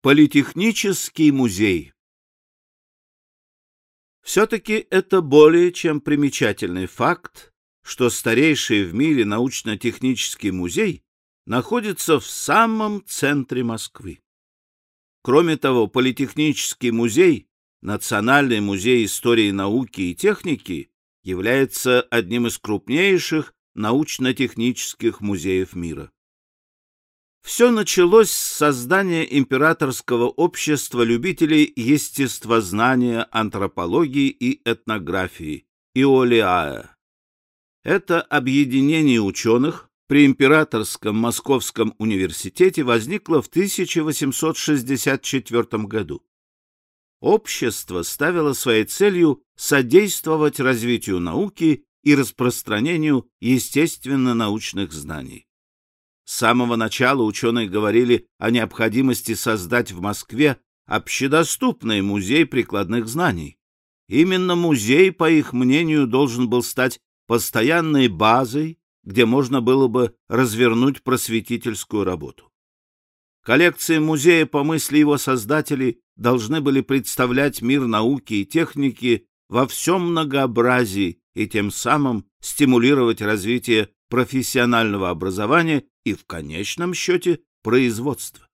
Политехнический музей Все-таки это более чем примечательный факт, что старейший в мире научно-технический музей находится в самом центре Москвы. Кроме того, Политехнический музей, Национальный музей истории науки и техники, является одним из крупнейших научно-технических музеев мира. Все началось с создания Императорского общества любителей естествознания, антропологии и этнографии, Иолиая. Это объединение ученых при Императорском Московском университете возникло в 1864 году. Общество ставило своей целью содействовать развитию науки и распространению естественно-научных знаний. С самого начала ученые говорили о необходимости создать в Москве общедоступный музей прикладных знаний. Именно музей, по их мнению, должен был стать постоянной базой, где можно было бы развернуть просветительскую работу. Коллекции музея, по мысли его создателей, должны были представлять мир науки и техники во всем многообразии и тем самым стимулировать развитие профессионального образования и, в конечном счете, производства.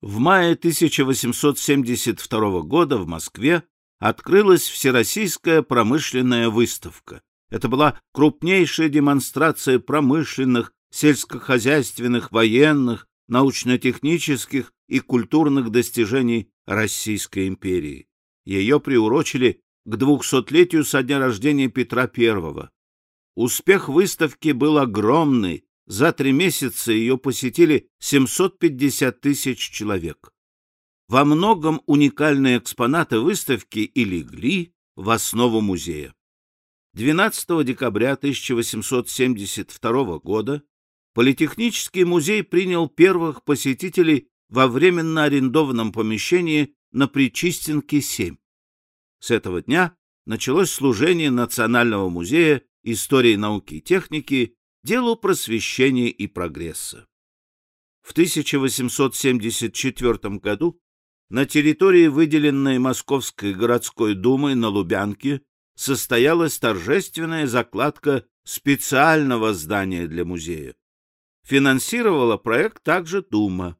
В мае 1872 года в Москве открылась Всероссийская промышленная выставка. Это была крупнейшая демонстрация промышленных, сельскохозяйственных, военных, научно-технических и культурных достижений Российской империи. Ее приурочили к двухсотлетию со дня рождения Петра I. Успех выставки был огромный, за три месяца ее посетили 750 тысяч человек. Во многом уникальные экспонаты выставки и легли в основу музея. 12 декабря 1872 года Политехнический музей принял первых посетителей во временно арендованном помещении на Причистенке 7. С этого дня началось служение Национального музея истории науки и техники делу просвещения и прогресса. В 1874 году на территории, выделенной Московской городской думой на Лубянке, состоялась торжественная закладка специального здания для музея. Финансировала проект также Дума.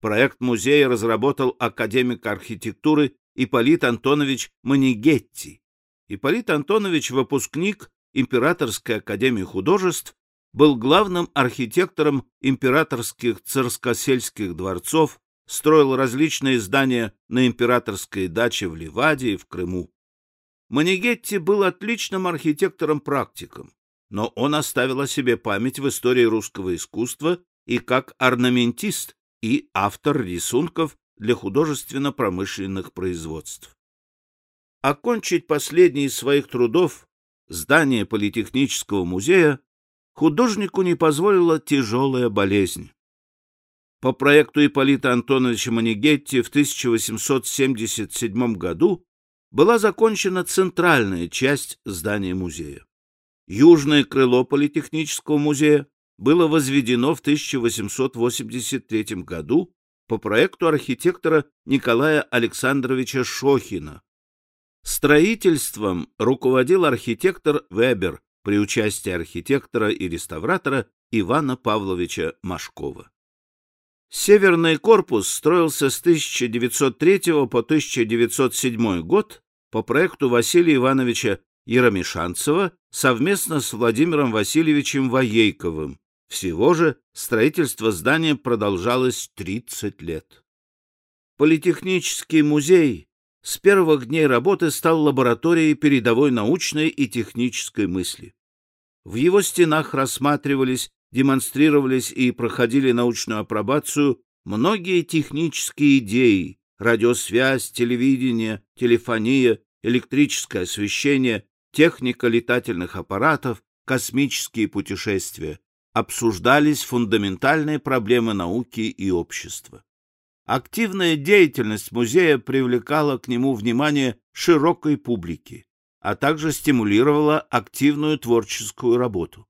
Проект музея разработал академик архитектуры Ипполит Антонович Манигетти. Ипполит Антонович, выпускник Императорской академии художеств, был главным архитектором императорских царскосельских дворцов, строил различные здания на императорской даче в Ливаде и в Крыму. Манигетти был отличным архитектором-практиком, но он оставил о себе память в истории русского искусства и как орнаментист и автор рисунков для художественно-промышленных производств. Окончить последний из своих трудов, здание Политехнического музея, художнику не позволила тяжелая болезнь. По проекту Ипполита Антоновича Манигетти в 1877 году была закончена центральная часть здания музея. Южное крыло Политехнического музея было возведено в 1883 году по проекту архитектора Николая Александровича Шохина. Строительством руководил архитектор Вебер при участии архитектора и реставратора Ивана Павловича Машкова. Северный корпус строился с 1903 по 1907 год по проекту Василия Ивановича Яромишанцева совместно с Владимиром Васильевичем Воейковым. Всего же строительство здания продолжалось 30 лет. Политехнический музей с первых дней работы стал лабораторией передовой научной и технической мысли. В его стенах рассматривались, демонстрировались и проходили научную апробацию многие технические идеи – радиосвязь, телевидение, телефония, электрическое освещение, техника летательных аппаратов, космические путешествия. Обсуждались фундаментальные проблемы науки и общества. Активная деятельность музея привлекала к нему внимание широкой публики, а также стимулировала активную творческую работу.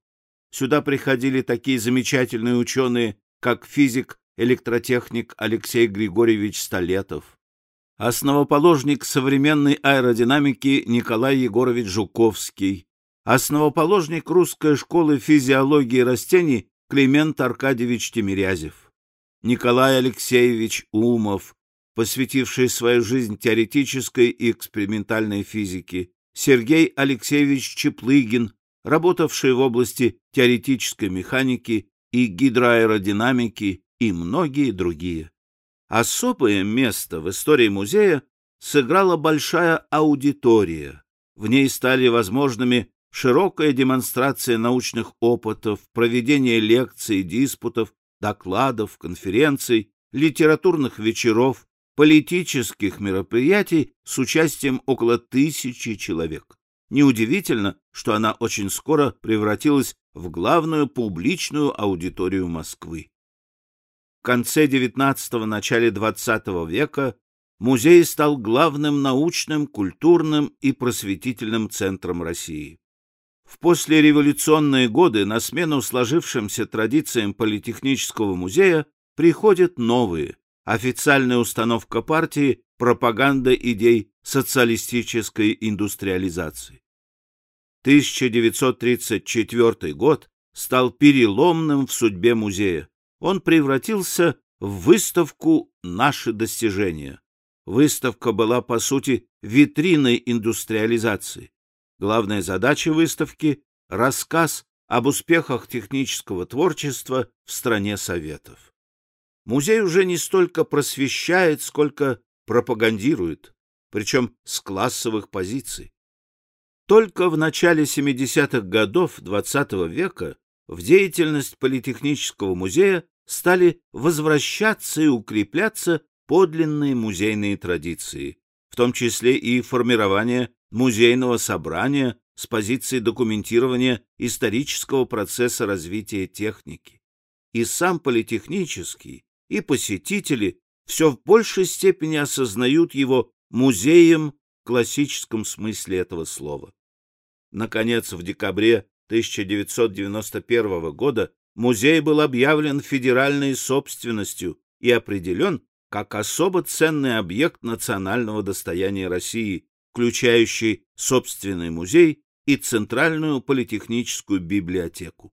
Сюда приходили такие замечательные ученые, как физик электротехник Алексей Григорьевич Столетов, основоположник современной аэродинамики Николай Егорович Жуковский, основоположник русской школы физиологии растений Климент Аркадьевич Тимирязев, Николай Алексеевич Умов, посвятивший свою жизнь теоретической и экспериментальной физике, Сергей Алексеевич Чеплыгин, работавший в области теоретической механики и гидроаэродинамики и многие другие. Особое место в истории музея сыграла большая аудитория. В ней стали возможными широкая демонстрация научных опытов, проведение лекций, диспутов, докладов, конференций, литературных вечеров, политических мероприятий с участием около тысячи человек. Неудивительно, что она очень скоро превратилась в главную публичную аудиторию Москвы. В конце XIX – начале XX века музей стал главным научным, культурным и просветительным центром России. В послереволюционные годы на смену сложившимся традициям Политехнического музея приходят новые. Официальная установка партии, пропаганда идей социалистической индустриализации. 1934 год стал переломным в судьбе музея. Он превратился в выставку «Наши достижения». Выставка была, по сути, витриной индустриализации. Главная задача выставки — рассказ об успехах технического творчества в стране Советов. Музей уже не столько просвещает, сколько пропагандирует, причем с классовых позиций. Только в начале 70-х годов XX -го века в деятельность Политехнического музея стали возвращаться и укрепляться подлинные музейные традиции, в том числе и формирование музейного собрания с позиции документирования исторического процесса развития техники. И сам политехнический, и посетители все в большей степени осознают его музеем в классическом смысле этого слова. Наконец, в декабре 1991 года музей был объявлен федеральной собственностью и определен как особо ценный объект национального достояния России включающий собственный музей и Центральную политехническую библиотеку.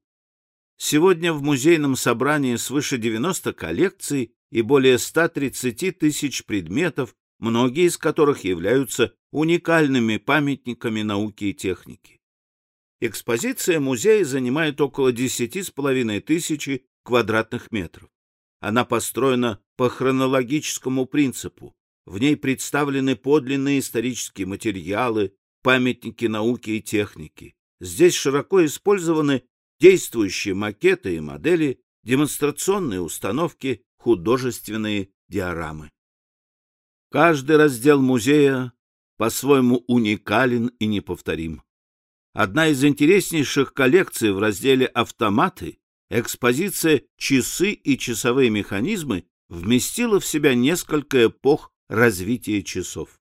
Сегодня в музейном собрании свыше 90 коллекций и более 130 тысяч предметов, многие из которых являются уникальными памятниками науки и техники. Экспозиция музея занимает около 10,5 тысячи квадратных метров. Она построена по хронологическому принципу, в ней представлены подлинные исторические материалы, памятники науки и техники. Здесь широко использованы действующие макеты и модели, демонстрационные установки, художественные диорамы. Каждый раздел музея по-своему уникален и неповторим. Одна из интереснейших коллекций в разделе «Автоматы» экспозиция «Часы и часовые механизмы» вместила в себя несколько эпох развитие часов.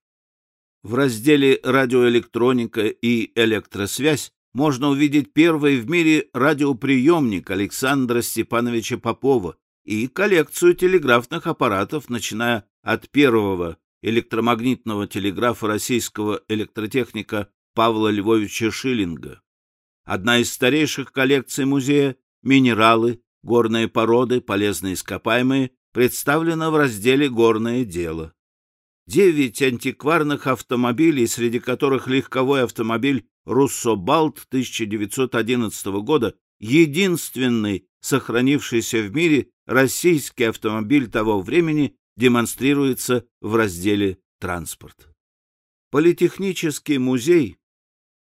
В разделе «Радиоэлектроника и электросвязь» можно увидеть первый в мире радиоприемник Александра Степановича Попова и коллекцию телеграфных аппаратов, начиная от первого электромагнитного телеграфа российского электротехника Павла Львовича Шиллинга. Одна из старейших коллекций музея — минералы, горные породы, полезные ископаемые, представлена в разделе «Горное дело». Девять антикварных автомобилей, среди которых легковой автомобиль «Руссобалт» 1911 года, единственный сохранившийся в мире российский автомобиль того времени, демонстрируется в разделе «Транспорт». Политехнический музей,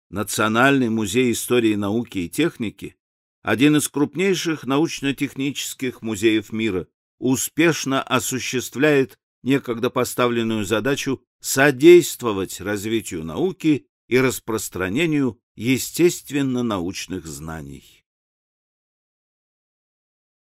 Национальный музей истории науки и техники, один из крупнейших научно-технических музеев мира, успешно осуществляет некогда поставленную задачу содействовать развитию науки и распространению естественно-научных знаний.